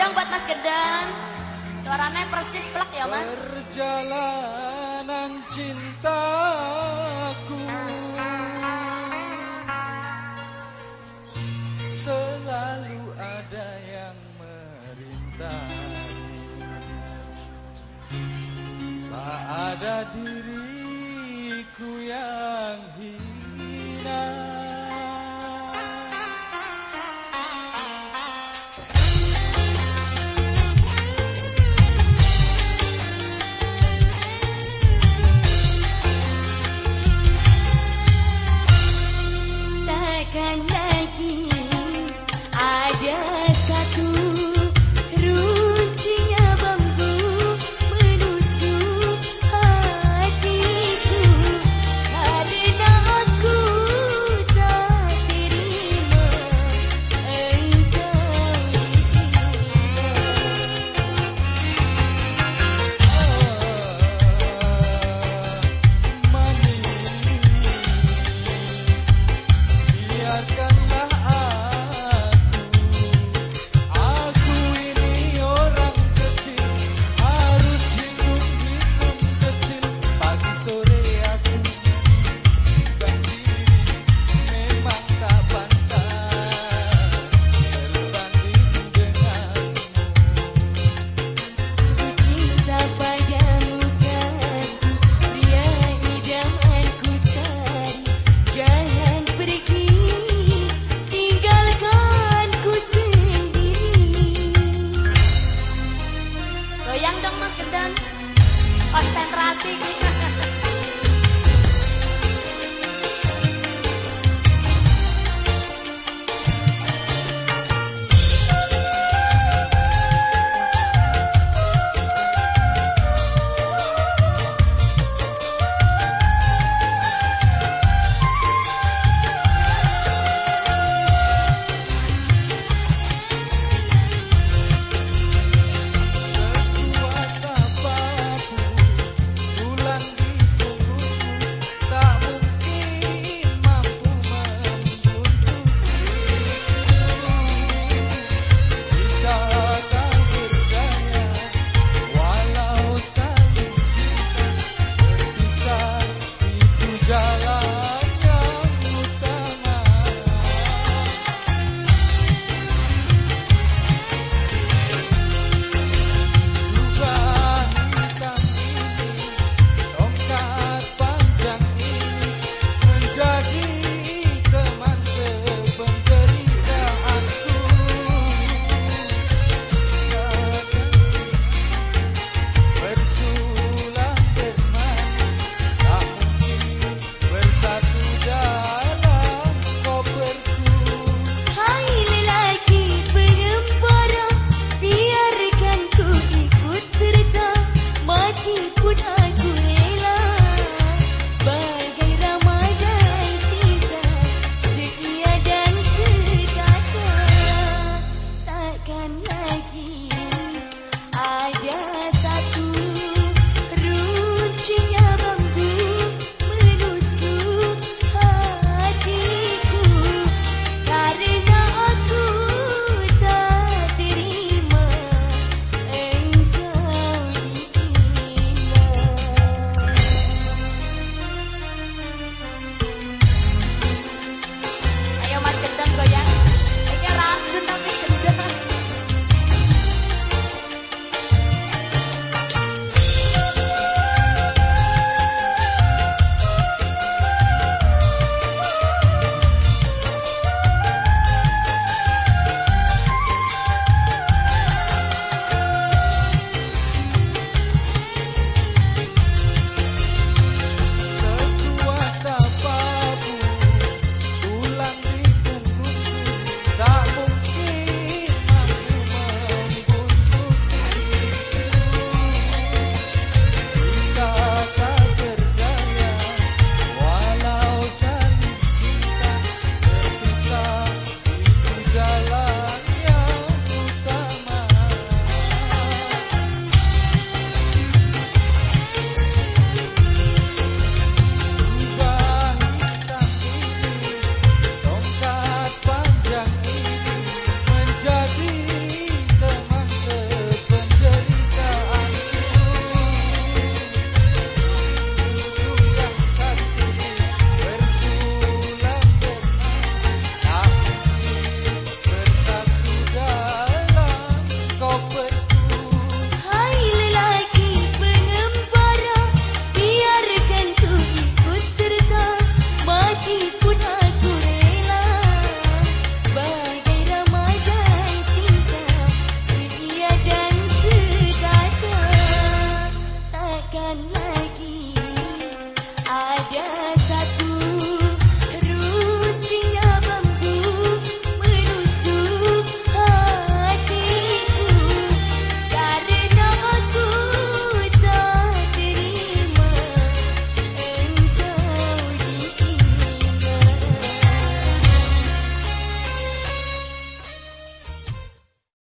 gedang buat Mas Gedang. Suaranya persis plak ya Mas. Perjalanan cintaku selalu ada yang merintah. Tak ada diriku yang dan konsentrasi. that